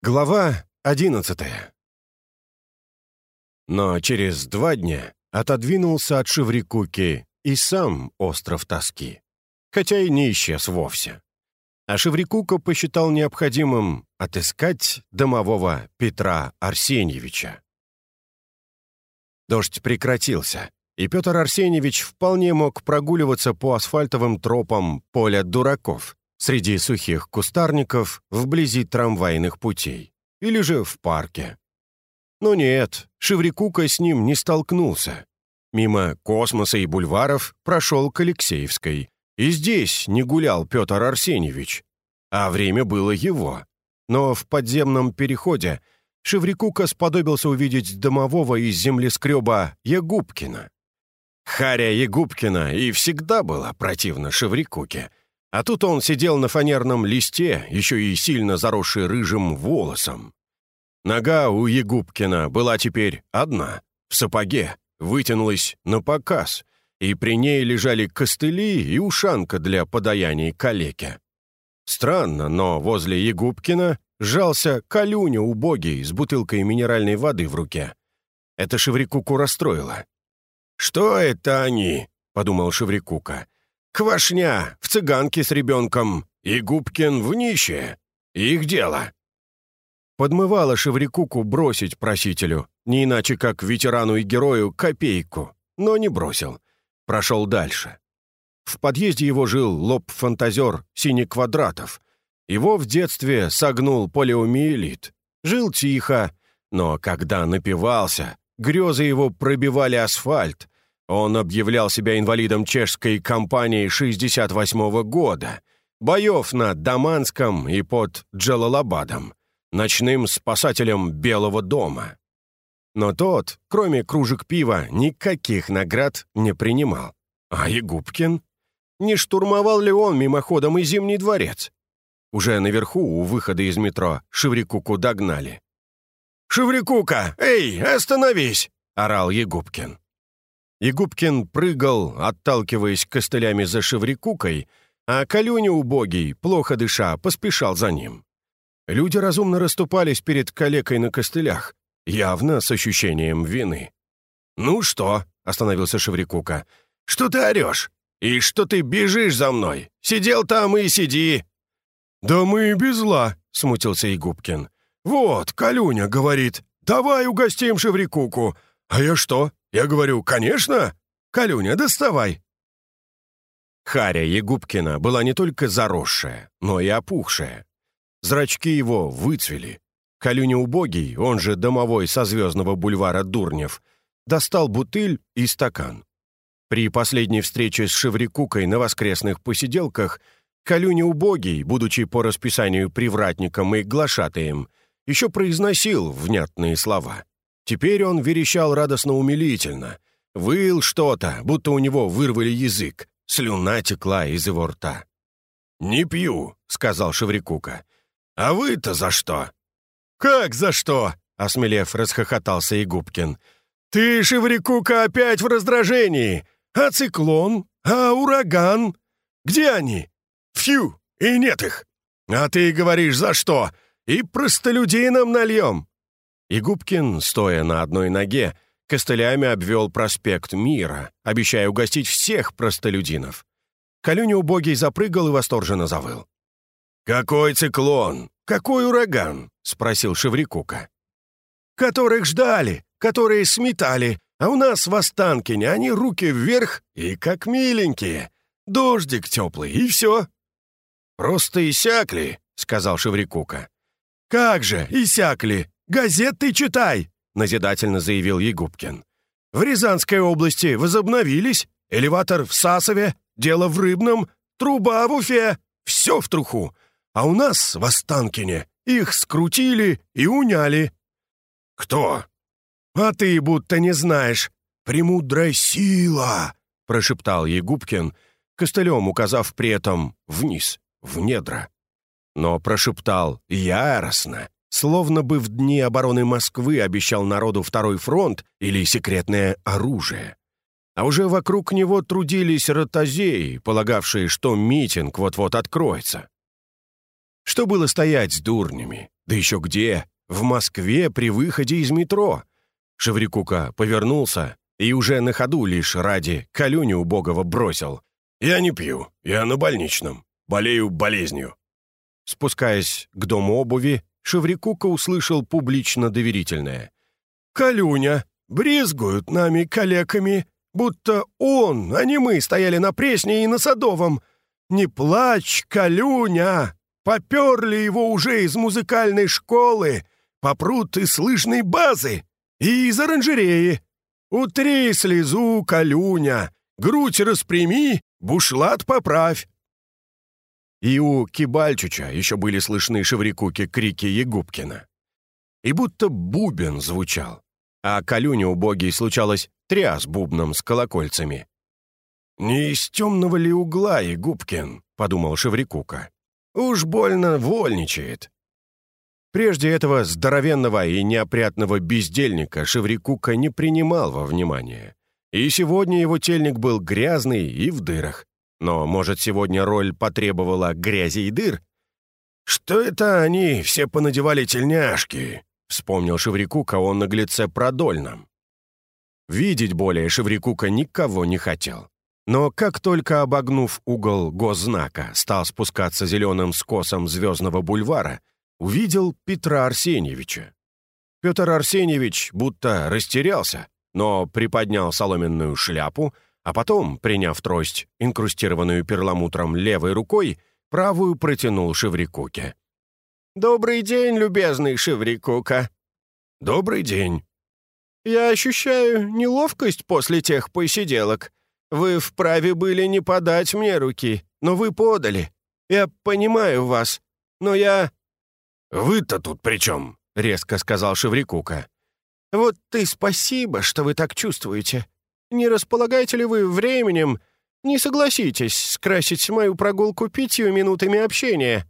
Глава одиннадцатая. Но через два дня отодвинулся от Шеврикуки и сам остров тоски, хотя и не исчез вовсе. А Шеврикука посчитал необходимым отыскать домового Петра Арсеньевича. Дождь прекратился, и Петр Арсеньевич вполне мог прогуливаться по асфальтовым тропам поля дураков, среди сухих кустарников вблизи трамвайных путей или же в парке. Но нет, Шеврикука с ним не столкнулся. Мимо космоса и бульваров прошел к Алексеевской. И здесь не гулял Петр Арсеньевич. А время было его. Но в подземном переходе Шеврикука сподобился увидеть домового из землескреба Ягубкина. Харя Ягубкина и всегда была противна Шеврикуке — а тут он сидел на фанерном листе, еще и сильно заросший рыжим волосом. Нога у Егубкина была теперь одна, в сапоге, вытянулась на показ, и при ней лежали костыли и ушанка для подаяний калеке. Странно, но возле Егубкина сжался Калюня убогий с бутылкой минеральной воды в руке. Это Шеврикуку расстроило. «Что это они?» — подумал Шеврикука. Квашня в цыганке с ребенком и Губкин в нище. Их дело. Подмывало Шеврикуку бросить просителю, не иначе как ветерану и герою, копейку, но не бросил. Прошел дальше. В подъезде его жил лоб-фантазер Синий-Квадратов. Его в детстве согнул полиомиелит. Жил тихо, но когда напивался, грезы его пробивали асфальт, он объявлял себя инвалидом чешской кампании 68 -го года, боев на Даманском и под Джалалабадом, ночным спасателем Белого дома. Но тот, кроме кружек пива, никаких наград не принимал. А Егубкин? Не штурмовал ли он мимоходом и Зимний дворец? Уже наверху, у выхода из метро, Шеврикуку догнали. «Шеврикука, эй, остановись!» — орал Егубкин. И Губкин прыгал, отталкиваясь костылями за Шеврикукой, а Калюня убогий, плохо дыша, поспешал за ним. Люди разумно расступались перед калекой на костылях, явно с ощущением вины. «Ну что?» — остановился Шеврикука. «Что ты орешь? И что ты бежишь за мной? Сидел там и сиди!» «Да мы и без зла», — смутился Игубкин. «Вот, Калюня говорит, давай угостим Шеврикуку. А я что? Я говорю, конечно! Калюня, доставай!» Харя Егубкина была не только заросшая, но и опухшая. Зрачки его выцвели. Калюня убогий, он же домовой со звездного бульвара Дурнев, достал бутыль и стакан. При последней встрече с Шеврикукой на воскресных посиделках Калюня убогий, будучи по расписанию привратником и глашатаем, еще произносил внятные слова. Теперь он верещал радостно-умилительно. Выл что-то, будто у него вырвали язык. Слюна текла из его рта. «Не пью», — сказал Шеврикука. «А вы-то за что?» «Как за что?» — осмелев, расхохотался Игубкин. «Ты, Шеврикука, опять в раздражении! А циклон? А ураган? Где они? Фью! И нет их! А ты говоришь, за что? И простолюдинам нальем! И Губкин, стоя на одной ноге, костылями обвел проспект Мира, обещая угостить всех простолюдинов. Калюня убогий запрыгал и восторженно завыл. «Какой циклон? Какой ураган?» — спросил Шеврикука. «Которых ждали, которые сметали, а у нас в Останкине они руки вверх и как миленькие. Дождик теплый, и все». «Просто иссякли», — сказал Шеврикука. «Как же, иссякли!» «Газеты читай!» — назидательно заявил Егубкин. «В Рязанской области возобновились. Элеватор в Сасове, дело в Рыбном, труба в Уфе. Все в труху. А у нас, в Останкине, их скрутили и уняли». «Кто?» «А ты будто не знаешь. Премудрая сила!» — прошептал Егубкин, костылем указав при этом вниз, в недра. Но прошептал яростно, Словно бы в дни обороны Москвы обещал народу второй фронт или секретное оружие. А уже вокруг него трудились ротозеи, полагавшие, что митинг вот-вот откроется. Что было стоять с дурнями? Да еще где? В Москве при выходе из метро. Шеврикука повернулся и уже на ходу лишь ради Калюню убогого бросил. «Я не пью, я на больничном, болею болезнью». Спускаясь к дому обуви, Шеврикука услышал публично доверительное. «Калюня, брезгуют нами калеками, будто он, а не мы, стояли на Пресне и на Садовом. Не плачь, Калюня! Поперли его уже из музыкальной школы, попрут из лыжной базы и из оранжереи. Утри слезу, Калюня, грудь распрями, бушлат поправь. И у Кибальчича еще были слышны шеврикуки крики Егубкина. И будто бубен звучал, а Калюне убогий случалось тряс бубном с колокольцами. «Не из темного ли угла, Егубкин?» — подумал Шеврикука. «Уж больно вольничает». Прежде этого здоровенного и неопрятного бездельника Шеврикука не принимал во внимание. И сегодня его тельник был грязный и в дырах. Но, может, сегодня роль потребовала грязи и дыр? «Что это они все понадевали тельняшки?» — вспомнил Шеврикука о наглеце продольном. Видеть более Шеврикука никого не хотел. Но как только обогнув угол госзнака, стал спускаться зеленым скосом Звездного бульвара, увидел Петра Арсеньевича. Петр Арсеньевич будто растерялся, но приподнял соломенную шляпу, а потом, приняв трость, инкрустированную перламутром левой рукой, правую протянул Шеврикуке. «Добрый день, любезный Шеврикука!» «Добрый день!» «Я ощущаю неловкость после тех посиделок. Вы вправе были не подать мне руки, но вы подали. Я понимаю вас, но я...» «Вы-то тут при чем?» — резко сказал Шеврикука. «Вот ты спасибо, что вы так чувствуете. Не располагаете ли вы временем? Не согласитесь скрасить мою прогулку пятью минутами общения?»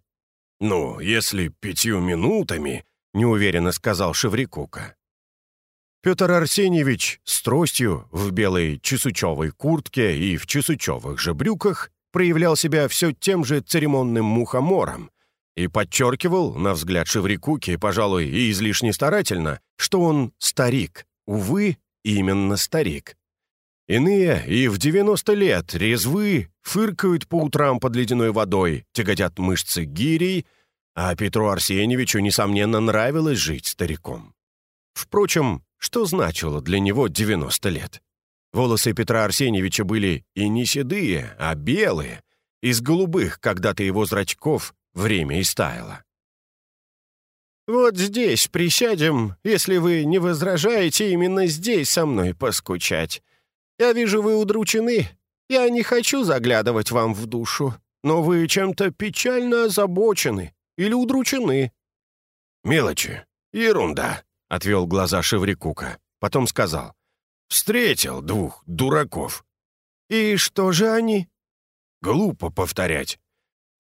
«Ну, если пятью минутами», — неуверенно сказал Шеврикука. Петр Арсеньевич с тростью в белой чесучевой куртке и в чесучевых же брюках проявлял себя все тем же церемонным мухомором и подчеркивал, на взгляд Шеврикуки, пожалуй, и излишне старательно, что он старик, увы, именно старик. Иные и в 90 лет резвы, фыркают по утрам под ледяной водой, тяготят мышцы гирей, а Петру Арсеньевичу, несомненно, нравилось жить стариком. Впрочем, что значило для него 90 лет? Волосы Петра Арсеньевича были и не седые, а белые, из голубых когда-то его зрачков время истаяло. «Вот здесь присядем, если вы не возражаете именно здесь со мной поскучать. Я вижу, вы удручены. Я не хочу заглядывать вам в душу, но вы чем-то печально озабочены или удручены». «Мелочи. Ерунда», — отвел глаза Шеврикука. Потом сказал. «Встретил двух дураков». «И что же они?» «Глупо повторять.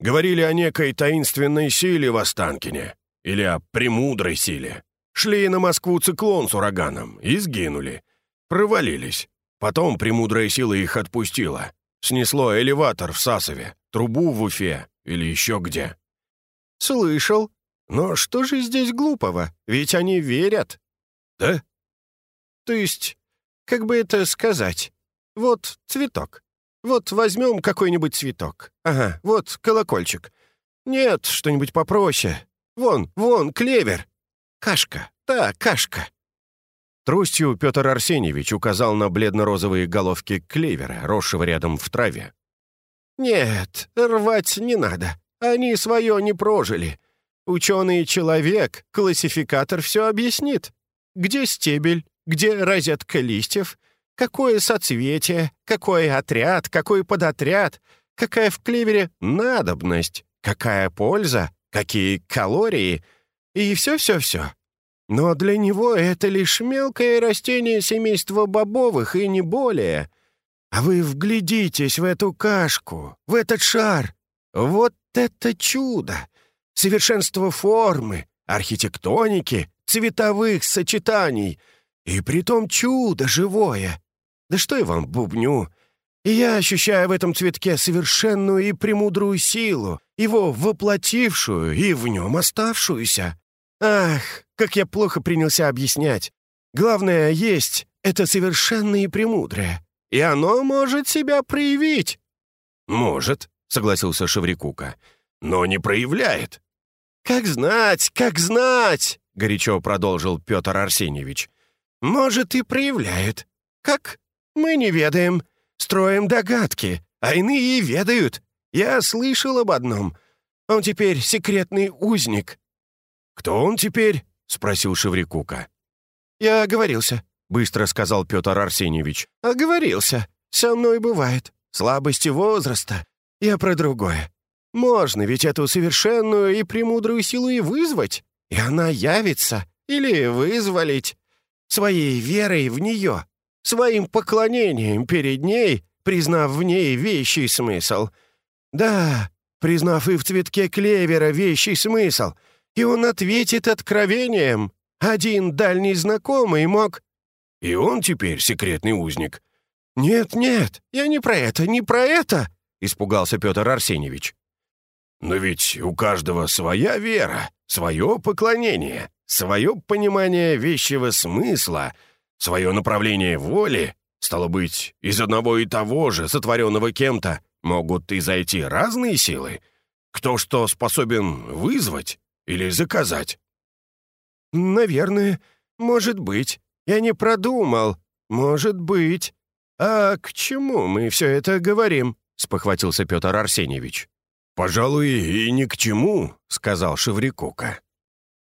Говорили о некой таинственной силе в Останкине. Или о премудрой силе. Шли на Москву циклон с ураганом и сгинули. Провалились. Потом премудрая сила их отпустила. Снесло элеватор в Сасове, трубу в Уфе или еще где. «Слышал», но что же здесь глупого? Ведь они верят. Да? То есть, как бы это сказать? Вот цветок. Вот возьмем какой-нибудь цветок. Ага, вот колокольчик. Нет, что-нибудь попроще. Вон, вон, клевер. Кашка, да, кашка. Тростью Петр Арсеньевич указал на бледно-розовые головки клевера, росшего рядом в траве. «Нет, рвать не надо. Они свое не прожили. Ученый человек, классификатор все объяснит. Где стебель, где розетка листьев, какое соцветие, какой отряд, какой подотряд, какая в клевере надобность, какая польза, какие калории и все-все-все. Но для него это лишь мелкое растение семейства бобовых и не более. А вы вглядитесь в эту кашку, в этот шар. Вот это чудо! совершенство формы, архитектоники, цветовых сочетаний. И притом чудо живое. Да что я вам бубню? Я ощущаю в этом цветке совершенную и премудрую силу, его воплотившую и в нем оставшуюся. Ах, как я плохо принялся объяснять. Главное, есть это совершенное и премудрое, и оно может себя проявить». «Может», — согласился Шеврикука, — «но не проявляет». «Как знать, как знать!» — горячо продолжил Петр Арсеньевич. «Может, и проявляет. Как? Мы не ведаем. Строим догадки, а иные ведают. Я слышал об одном. Он теперь секретный узник». «Кто он теперь?» — спросил Шеврикука. «Я оговорился», — быстро сказал Петр Арсеньевич. «Оговорился. Со мной бывает. Слабости возраста. Я про другое. Можно ведь эту совершенную и премудрую силу и вызвать, и она явится, или вызволить. Своей верой в нее, своим поклонением перед ней, признав в ней вещий смысл. Да, признав и в цветке клевера вещий смысл, и он ответит откровением. Один дальний знакомый мог... И он теперь секретный узник. «Нет, нет, я не про это, не про это!» — испугался Петр Арсеньевич. Но ведь у каждого своя вера, свое поклонение, свое понимание вещего смысла, свое направление воли. Стало быть, из одного и того же, сотворенного кем-то, могут и зайти разные силы. Кто что способен вызвать или заказать? «Наверное, может быть. Я не продумал. Может быть. А к чему мы все это говорим?» — спохватился Петр Арсеньевич. «Пожалуй, и ни к чему», — сказал Шеврикука.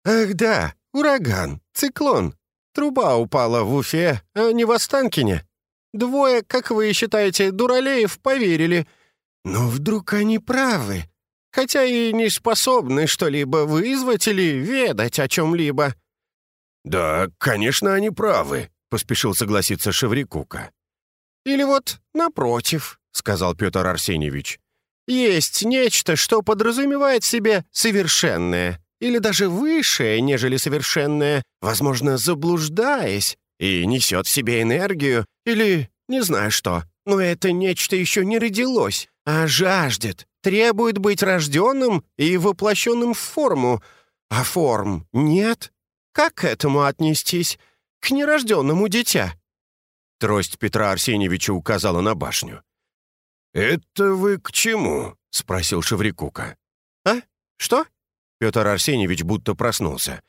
«Ах да, ураган, циклон. Труба упала в Уфе, а не в Останкине. Двое, как вы считаете, дуралеев поверили. Но вдруг они правы, хотя и не способны что-либо вызвать или ведать о чем-либо». «Да, конечно, они правы», — поспешил согласиться Шеврикука. «Или вот напротив», — сказал Петр Арсеньевич. Есть нечто, что подразумевает себе совершенное, или даже высшее, нежели совершенное, возможно, заблуждаясь, и несет в себе энергию, или не знаю что. Но это нечто еще не родилось, а жаждет, требует быть рожденным и воплощенным в форму, а форм нет. Как к этому отнестись? К нерожденному дитя?» Трость Петра Арсеньевича указала на башню. «Это вы к чему?» — спросил Шеврикука. «А? Что?» Петр Арсеньевич будто проснулся.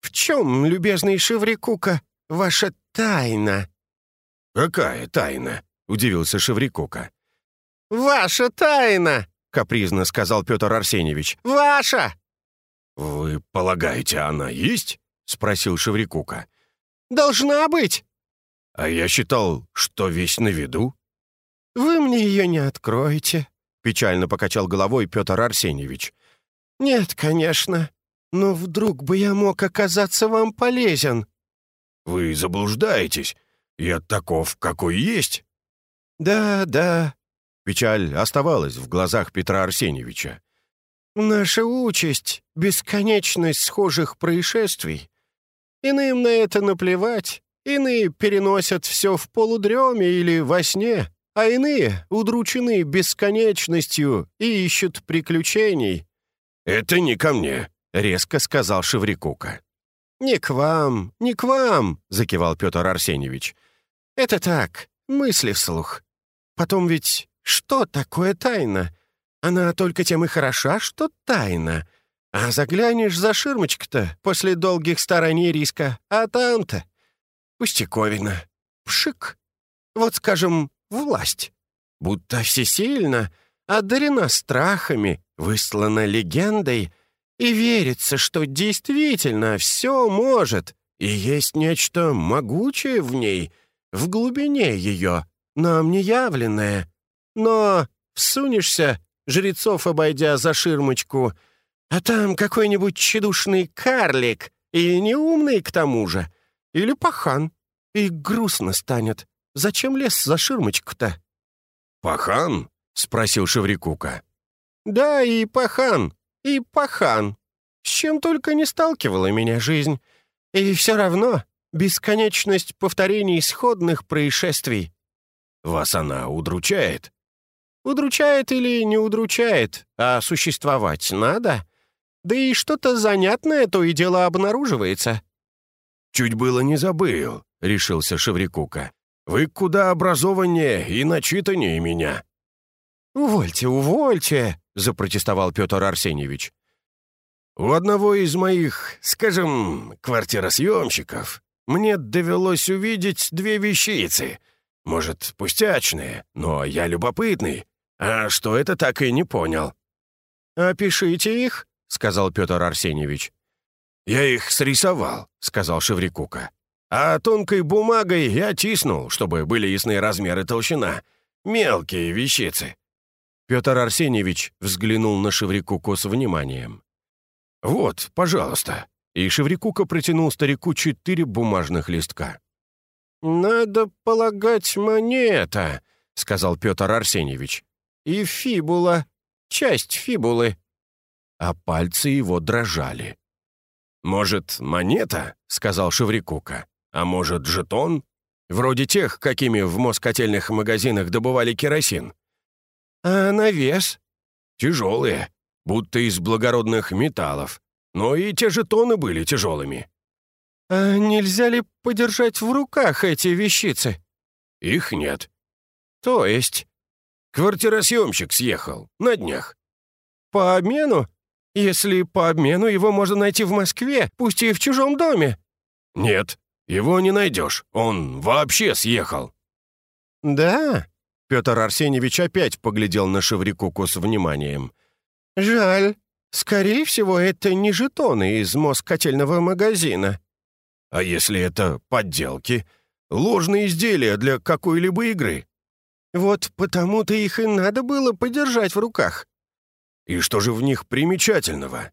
«В чем, любезный Шеврикука, ваша тайна?» «Какая тайна?» — удивился Шеврикука. «Ваша тайна!» — капризно сказал Петр Арсеньевич. «Ваша!» «Вы полагаете, она есть?» — спросил Шеврикука. «Должна быть!» «А я считал, что весь на виду». «Вы мне ее не откроете», — печально покачал головой Петр Арсеньевич. «Нет, конечно. Но вдруг бы я мог оказаться вам полезен». «Вы заблуждаетесь. Я таков, какой есть». «Да, да». Печаль оставалась в глазах Петра Арсеньевича. «Наша участь — бесконечность схожих происшествий. Иным на это наплевать, иные переносят все в полудреме или во сне, а иные удручены бесконечностью и ищут приключений». «Это не ко мне», — резко сказал Шеврикука. «Не к вам, не к вам», — закивал Петр Арсеньевич. «Это так, мысли вслух. Потом ведь что такое тайна? Она только тем и хороша, что тайна. А заглянешь за ширмочку-то после долгих стараний риска, а там-то пустяковина. Пшик. Вот, скажем, власть. Будто всесильна, одарена страхами, выслана легендой, и верится, что действительно все может, и есть нечто могучее в ней, в глубине ее, нам не явленное. Но всунешься, жрецов обойдя за ширмочку, а там какой-нибудь тщедушный карлик, и неумный к тому же, или пахан, и грустно станет. Зачем лез за ширмочку-то?» «Пахан?» — спросил Шеврикука. «Да, и пахан, и пахан. С чем только не сталкивала меня жизнь. И все равно бесконечность повторений исходных происшествий. Вас она удручает?» «Удручает или не удручает, а существовать надо. Да и что-то занятное то и дело обнаруживается». «Чуть было не забыл», — решился Шеврикука. «Вы куда образованнее и начитаннее меня». «Увольте, увольте», — запротестовал Петр Арсеньевич. «У одного из моих, скажем, квартиросъемщиков мне довелось увидеть две вещицы. Может, пустячные, но я любопытный. А что это, так и не понял». «Опишите их», — сказал Петр Арсеньевич. «Я их срисовал», — сказал Шеврикука. «А тонкой бумагой я тиснул, чтобы были ясны размеры толщина. Мелкие вещицы». Петр Арсеньевич взглянул на Шеврикуку с вниманием. «Вот, пожалуйста». И Шеврикука протянул старику четыре бумажных листка. «Надо полагать, монета», — сказал Петр Арсеньевич. «И фибула, часть фибулы». А пальцы его дрожали. «Может, монета?» — сказал Шеврикука. «А может, жетон? Вроде тех, какими в москотельных магазинах добывали керосин». «А на вес?» «Тяжелые будто из благородных металлов. Но и те жетоны были тяжелыми. «А нельзя ли подержать в руках эти вещицы?» «Их нет». «То есть?» «Квартиросъемщик съехал. На днях». «По обмену? Если по обмену его можно найти в Москве, пусть и в чужом доме». «Нет, его не найдешь. Он вообще съехал». «Да?» Петр Арсеньевич опять поглядел на Шеврикуку с вниманием. «Жаль. Скорее всего, это не жетоны из москотельного магазина». «А если это подделки? Ложные изделия для какой-либо игры?» «Вот потому-то их и надо было подержать в руках». «И что же в них примечательного?»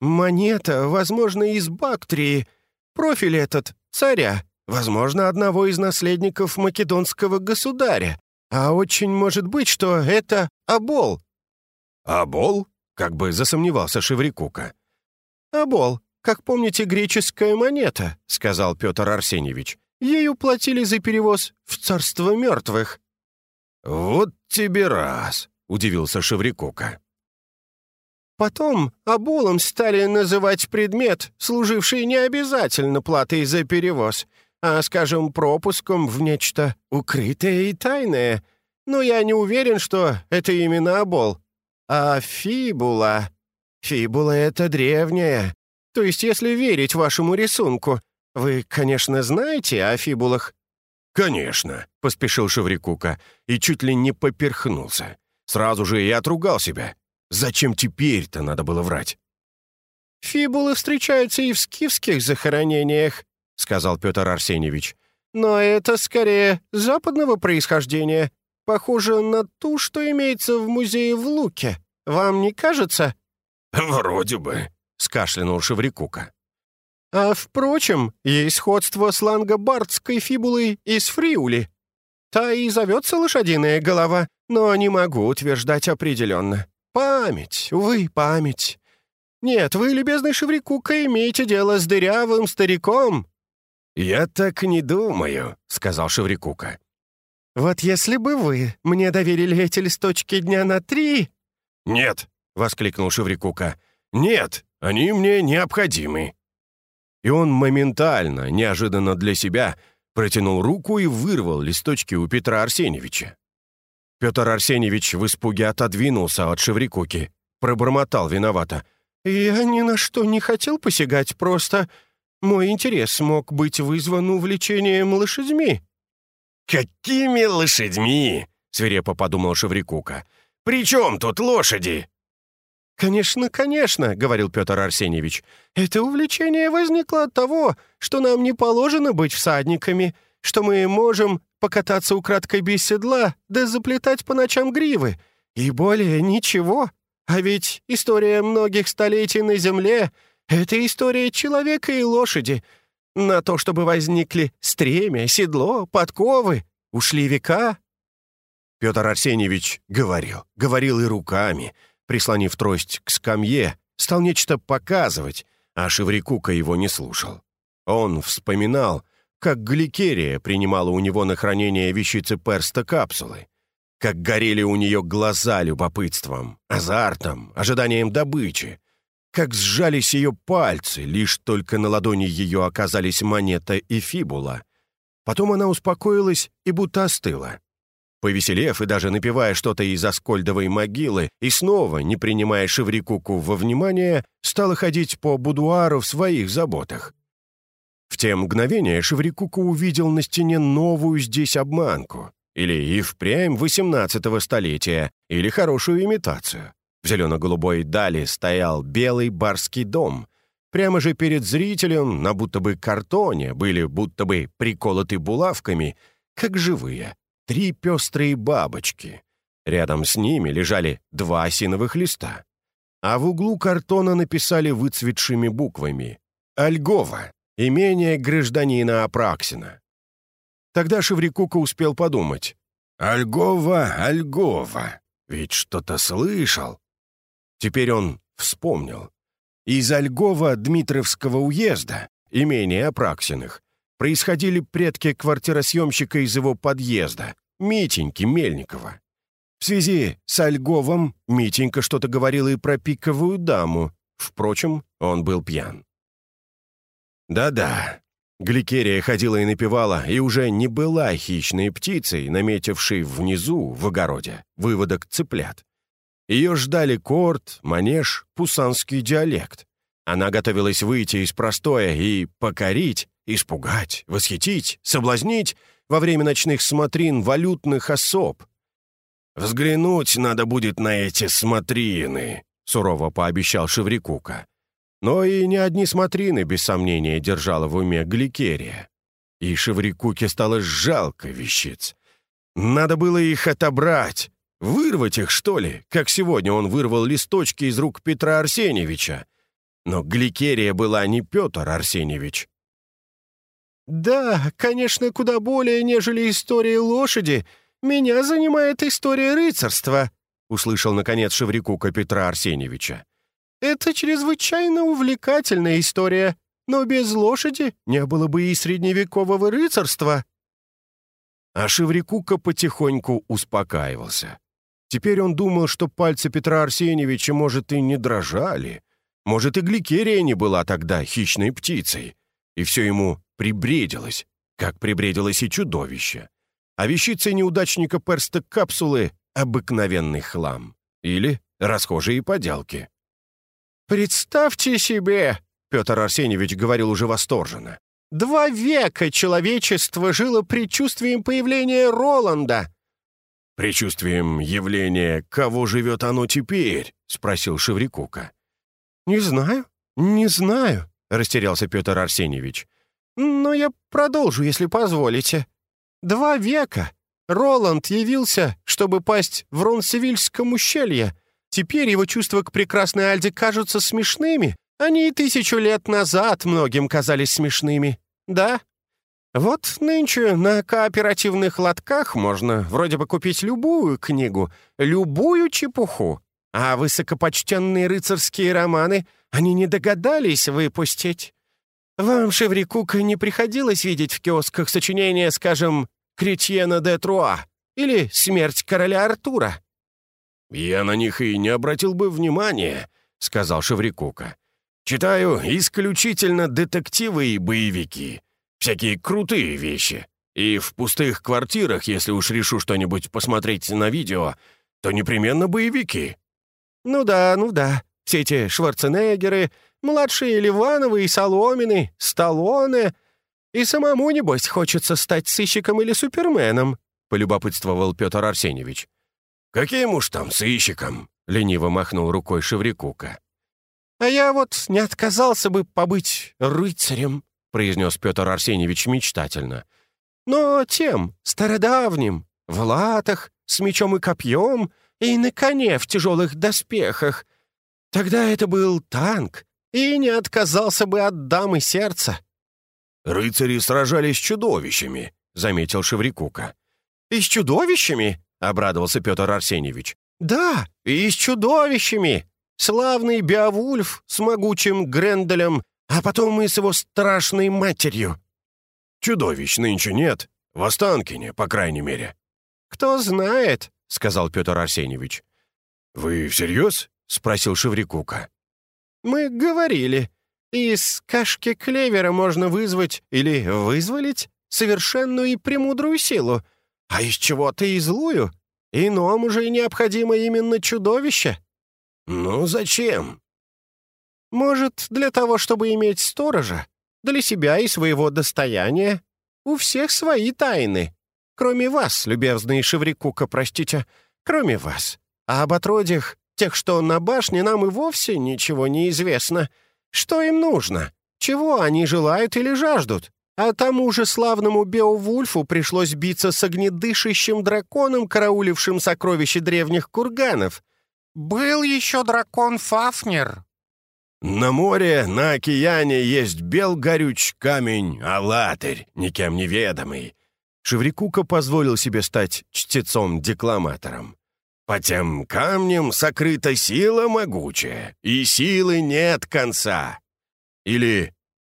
«Монета, возможно, из Бактрии. Профиль этот, царя, возможно, одного из наследников македонского государя. А очень может быть, что это Абол, «Абол?» — как бы засомневался Шеврикука. «Абол, как помните, греческая монета», — сказал Петр Арсеньевич. «Ею платили за перевоз в царство мертвых». «Вот тебе раз», — удивился Шеврикука. Потом оболом стали называть предмет, служивший не обязательно платой за перевоз, а, скажем, пропуском в нечто укрытое и тайное. Но я не уверен, что это именно обол. А фибула... Фибула — это древняя. То есть, если верить вашему рисунку, вы, конечно, знаете о фибулах?» «Конечно», — поспешил Шеврикука и чуть ли не поперхнулся. Сразу же и отругал себя. Зачем теперь-то надо было врать? «Фибулы встречаются и в скифских захоронениях», — сказал Петр Арсеньевич. «Но это скорее западного происхождения. Похоже на ту, что имеется в музее в Луке. Вам не кажется?» «Вроде бы», — скашлянул Шеврикука. «А, впрочем, есть сходство с лангобардской фибулой из Фриули. Та и зовется лошадиная голова, но не могу утверждать определенно. Память, увы, память. Нет, вы, любезный Шеврикука, имеете дело с дырявым стариком». «Я так не думаю», — сказал Шеврикука. «Вот если бы вы мне доверили эти листочки дня на три...» «Нет!» — воскликнул Шеврикука. «Нет, они мне необходимы». И он моментально, неожиданно для себя, протянул руку и вырвал листочки у Петра Арсеньевича. Петр Арсеньевич в испуге отодвинулся от Шеврикуки, пробормотал виновато. «Я ни на что не хотел посягать, просто мой интерес мог быть вызван увлечением лошадьми». «Какими лошадьми?» — свирепо подумал Шеврикука. «При чем тут лошади?» «Конечно, конечно», — говорил Петр Арсеньевич. «Это увлечение возникло от того, что нам не положено быть всадниками, что мы можем покататься украдкой без седла, да заплетать по ночам гривы. И более ничего. А ведь история многих столетий на Земле — это история человека и лошади, на то, чтобы возникли стремя, седло, подковы, ушли века». Петр Арсеньевич говорил, говорил и руками, прислонив трость к скамье, стал нечто показывать, а Шеврикука его не слушал. Он вспоминал, как гликерия принимала у него на хранение вещицы перста капсулы, как горели у нее глаза любопытством, азартом, ожиданием добычи, как сжались ее пальцы, лишь только на ладони ее оказались монета и фибула. Потом она успокоилась и будто остыла. Повеселев и даже напевая что-то из Аскольдовой могилы и снова, не принимая Шеврикуку во внимание, стала ходить по будуару в своих заботах. В те мгновения Шеврикука увидел на стене новую здесь обманку. Или и впрямь восемнадцатого столетия, или хорошую имитацию. В зелено-голубой дали стоял белый барский дом. Прямо же перед зрителем на будто бы картоне были будто бы приколоты булавками, как живые, три пестрые бабочки. Рядом с ними лежали два осиновых листа. А в углу картона написали выцветшими буквами «Альгова, имение гражданина Апраксина». Тогда Шеврикука успел подумать. «Альгова, Альгова, ведь что-то слышал». Теперь он вспомнил. Из Альгова Дмитровского уезда, имения Апраксиных, происходили предки квартиросъемщика из его подъезда, Митеньки Мельникова. В связи с Альговом Митенька что-то говорил и про пиковую даму. Впрочем, он был пьян. Да-да, Гликерия ходила и напевала, и уже не была хищной птицей, наметившей внизу, в огороде, выводок цыплят. Ее ждали корт, манеж, пусанский диалект. Она готовилась выйти из простоя и покорить, испугать, восхитить, соблазнить во время ночных смотрин валютных особ. «Взглянуть надо будет на эти смотрины», — сурово пообещал Шеврикука. Но и не одни смотрины, без сомнения, держала в уме Гликерия. И Шеврикуке стало жалко вещиц. Надо было их отобрать, вырвать их, что ли, как сегодня он вырвал листочки из рук Петра Арсеньевича. Но Гликерия была не Петр Арсеньевич. «Да, конечно, куда более, нежели история лошади. Меня занимает история рыцарства», — услышал, наконец, Шеврикука Петра Арсеньевича. Это чрезвычайно увлекательная история, но без лошади не было бы и средневекового рыцарства». А Шеврикука потихоньку успокаивался. Теперь он думал, что пальцы Петра Арсеньевича, может, и не дрожали. Может, и Гликерия не была тогда хищной птицей. И все ему прибредилось, как прибредилось и чудовище. А вещица неудачника перста капсулы — обыкновенный хлам. Или расхожие поделки. «Представьте себе!» — Петр Арсеньевич говорил уже восторженно. «Два века человечество жило предчувствием появления Роланда». «Предчувствием явления, кого живет оно теперь?» — спросил Шеврикука. «Не знаю, не знаю», — растерялся Петр Арсеньевич. «Но я продолжу, если позволите. Два века. Роланд явился, чтобы пасть в Ронсевильском ущелье, Теперь его чувства к прекрасной Альде кажутся смешными. Они и тысячу лет назад многим казались смешными. Да? Вот нынче на кооперативных лотках можно вроде бы купить любую книгу, любую чепуху. А высокопочтенные рыцарские романы они не догадались выпустить. Вам, Шеврикук, не приходилось видеть в киосках сочинения, скажем, «Кретьена де Труа» или «Смерть короля Артура»? «Я на них и не обратил бы внимания», — сказал Шеврикука. «Читаю исключительно детективы и боевики. Всякие крутые вещи. И в пустых квартирах, если уж решу что-нибудь посмотреть на видео, то непременно боевики». «Ну да, ну да. Все эти Шварценеггеры, младшие Ливановы и Соломины, Сталлоне. И самому, небось, хочется стать сыщиком или суперменом», — полюбопытствовал Петр Арсеньевич. «Каким уж там сыщиком?» — лениво махнул рукой Шеврикука. «А я вот не отказался бы побыть рыцарем», — произнес Петр Арсеньевич мечтательно. «Но тем, стародавним, в латах, с мечом и копьем, и на коне в тяжелых доспехах. Тогда это был танк, и не отказался бы от дамы сердца». «Рыцари сражались с чудовищами», — заметил Шеврикука. «И с чудовищами?» — обрадовался Петр Арсеньевич. «Да, и с чудовищами! Славный Беовульф с могучим Гренделем, а потом и с его страшной матерью!» Чудовищ нынче нет, в Останкине, по крайней мере». «Кто знает», — сказал Петр Арсеньевич. «Вы всерьез?» — спросил Шеврикука. «Мы говорили, из кашки клевера можно вызвать или вызволить совершенную и премудрую силу, а из чего-то и злую. Иному же необходимо именно чудовище». «Ну, зачем?» «Может, для того, чтобы иметь сторожа, для себя и своего достояния. У всех свои тайны. Кроме вас, любезный Шеврикука, простите, кроме вас. А об отродьях, тех, что на башне, нам и вовсе ничего не известно. Что им нужно? Чего они желают или жаждут? А тому же славному Беовульфу пришлось биться с огнедышащим драконом, караулившим сокровища древних курганов. Был еще дракон Фафнер, на море, на океане есть бел горюч камень, алатырь, никем неведомый. Шеврикука позволил себе стать чтецом-декламатором. По тем камням сокрыта сила могучая, и силы нет конца. Или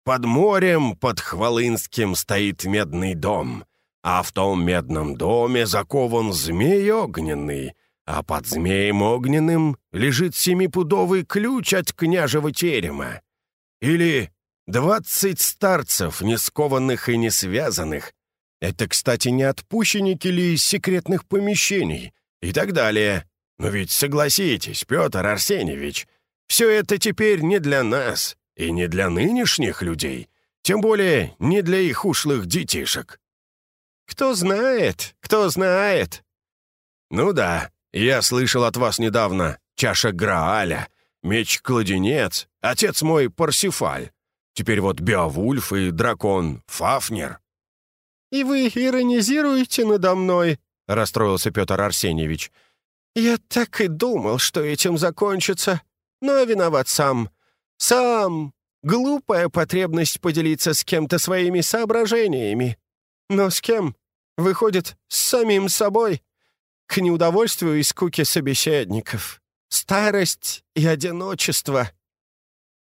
под морем, под Хвалынским стоит медный дом, а в том медном доме закован змей огненный, а под змеем огненным лежит семипудовый ключ от княжего терема. Или двадцать старцев, не скованных и не связанных. Это, кстати, не отпущенники ли из секретных помещений и так далее. Но ведь согласитесь, Петр Арсеньевич, все это теперь не для нас и не для нынешних людей, тем более не для их ушлых детишек. Кто знает, кто знает. Ну да, я слышал от вас недавно чаша Грааля, меч-кладенец, отец мой Парсифаль. Теперь вот Беовульф и дракон Фафнер». «И вы иронизируете надо мной?» — расстроился Петр Арсеньевич. «Я так и думал, что этим закончится. Но виноват сам. Сам. Глупая потребность поделиться с кем-то своими соображениями. Но с кем? Выходит, с самим собой к неудовольствию и скуке собеседников. Старость и одиночество».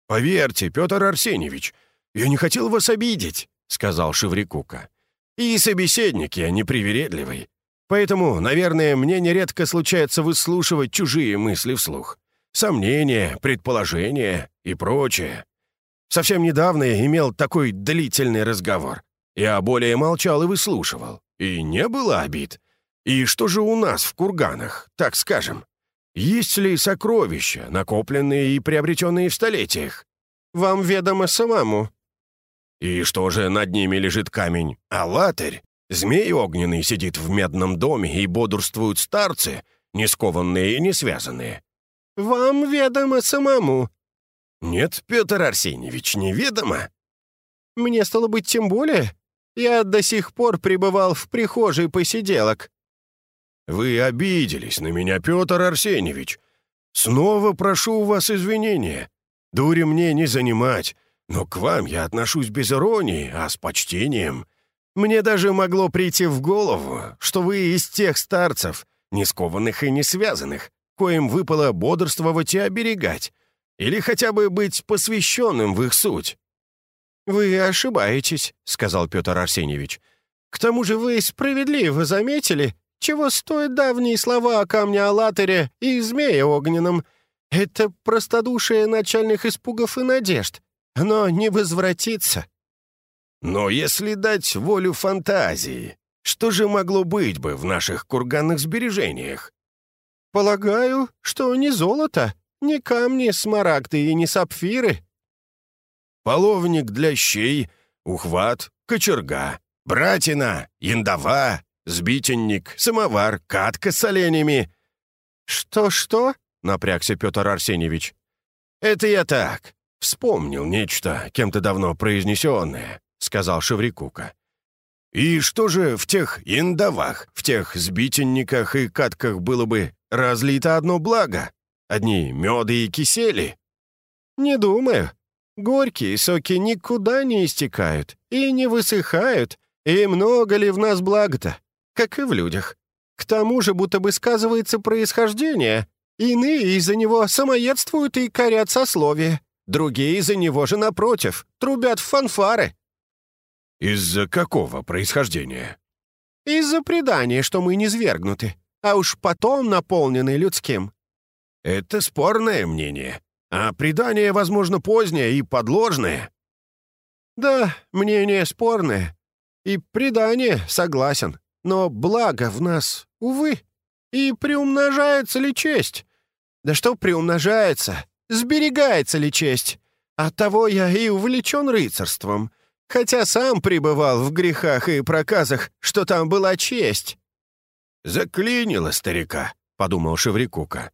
«Поверьте, Петр Арсеньевич, я не хотел вас обидеть», — сказал Шеврикука. «И собеседник я непривередливый. Поэтому, наверное, мне нередко случается выслушивать чужие мысли вслух. Сомнения, предположения и прочее. Совсем недавно я имел такой длительный разговор. Я более молчал и выслушивал. И не было обид. И что же у нас в курганах, так скажем? Есть ли сокровища, накопленные и приобретенные в столетиях? Вам ведомо самому. И что же над ними лежит камень? Алатырь? Змей огненный сидит в медном доме и бодрствуют старцы, не скованные и не связанные. Вам ведомо самому. Нет, Петр Арсеньевич, неведомо. Мне стало быть тем более. Я до сих пор пребывал в прихожей посиделок. «Вы обиделись на меня, Петр Арсеньевич. Снова прошу у вас извинения. Дури мне не занимать, но к вам я отношусь без иронии, а с почтением. Мне даже могло прийти в голову, что вы из тех старцев, не скованных и не связанных, коим выпало бодрствовать и оберегать, или хотя бы быть посвященным в их суть». «Вы ошибаетесь», — сказал Петр Арсеньевич. «К тому же вы справедливо заметили, чего стоят давние слова о камне Аллатыре и змее огненном? Это простодушие начальных испугов и надежд. Оно не возвратится. Но если дать волю фантазии, что же могло быть бы в наших курганных сбережениях? Полагаю, что не золото, не камни, смарагды и не сапфиры. Половник для щей, ухват, кочерга, братина, яндова, сбитенник, самовар, катка с оленями». «Что-что?» — напрягся Петр Арсеньевич. «Это я так. Вспомнил нечто, кем-то давно произнесенное», — сказал Шеврикука. «И что же в тех индовах, в тех сбитенниках и катках было бы разлито одно благо? Одни меды и кисели?» «Не думаю. Горькие соки никуда не истекают и не высыхают, и много ли в нас блага-то? как и в людях. К тому же будто бы сказывается происхождение. Иные из-за него самоедствуют и корят сословие. Другие из-за него же, напротив, трубят в фанфары. Из-за какого происхождения?» «Из-за предания, что мы не свергнуты, а уж потом наполнены людским». «Это спорное мнение, а предание, возможно, позднее и подложное». «Да, мнение спорное. И предание, согласен. Но благо в нас, увы. И приумножается ли честь? Да что приумножается? Сберегается ли честь? Оттого я и увлечен рыцарством, хотя сам пребывал в грехах и проказах, что там была честь». «Заклинило старика», — подумал Шеврикука.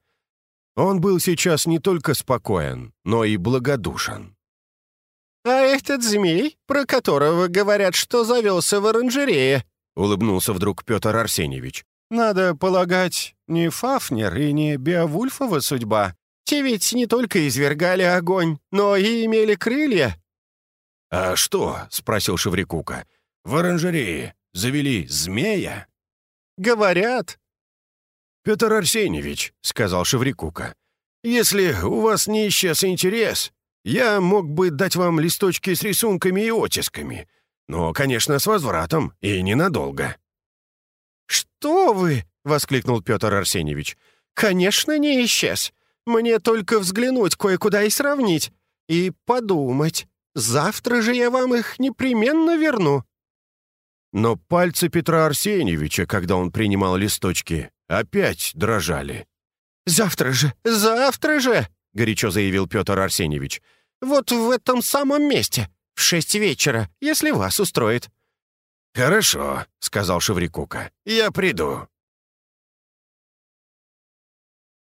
Он был сейчас не только спокоен, но и благодушен. «А этот змей, про которого говорят, что завелся в оранжерее», — улыбнулся вдруг Петр Арсеньевич. «Надо полагать, не Фафнер и не Беовульфова судьба. Те ведь не только извергали огонь, но и имели крылья». «А что?» — спросил Шеврикука. «В оранжерее завели змея?» «Говорят». «Петр Арсеньевич», — сказал Шеврикука, «если у вас не исчез интерес, я мог бы дать вам листочки с рисунками и оттисками, но, конечно, с возвратом и ненадолго». «Что вы?» — воскликнул Петр Арсеньевич. «Конечно, не исчез. Мне только взглянуть кое-куда и сравнить. И подумать. Завтра же я вам их непременно верну». Но пальцы Петра Арсеньевича, когда он принимал листочки, опять дрожали. «Завтра же, завтра же!» — горячо заявил Петр Арсеньевич. «Вот в этом самом месте, в шесть вечера, если вас устроит». «Хорошо», — сказал Шеврикука. «Я приду».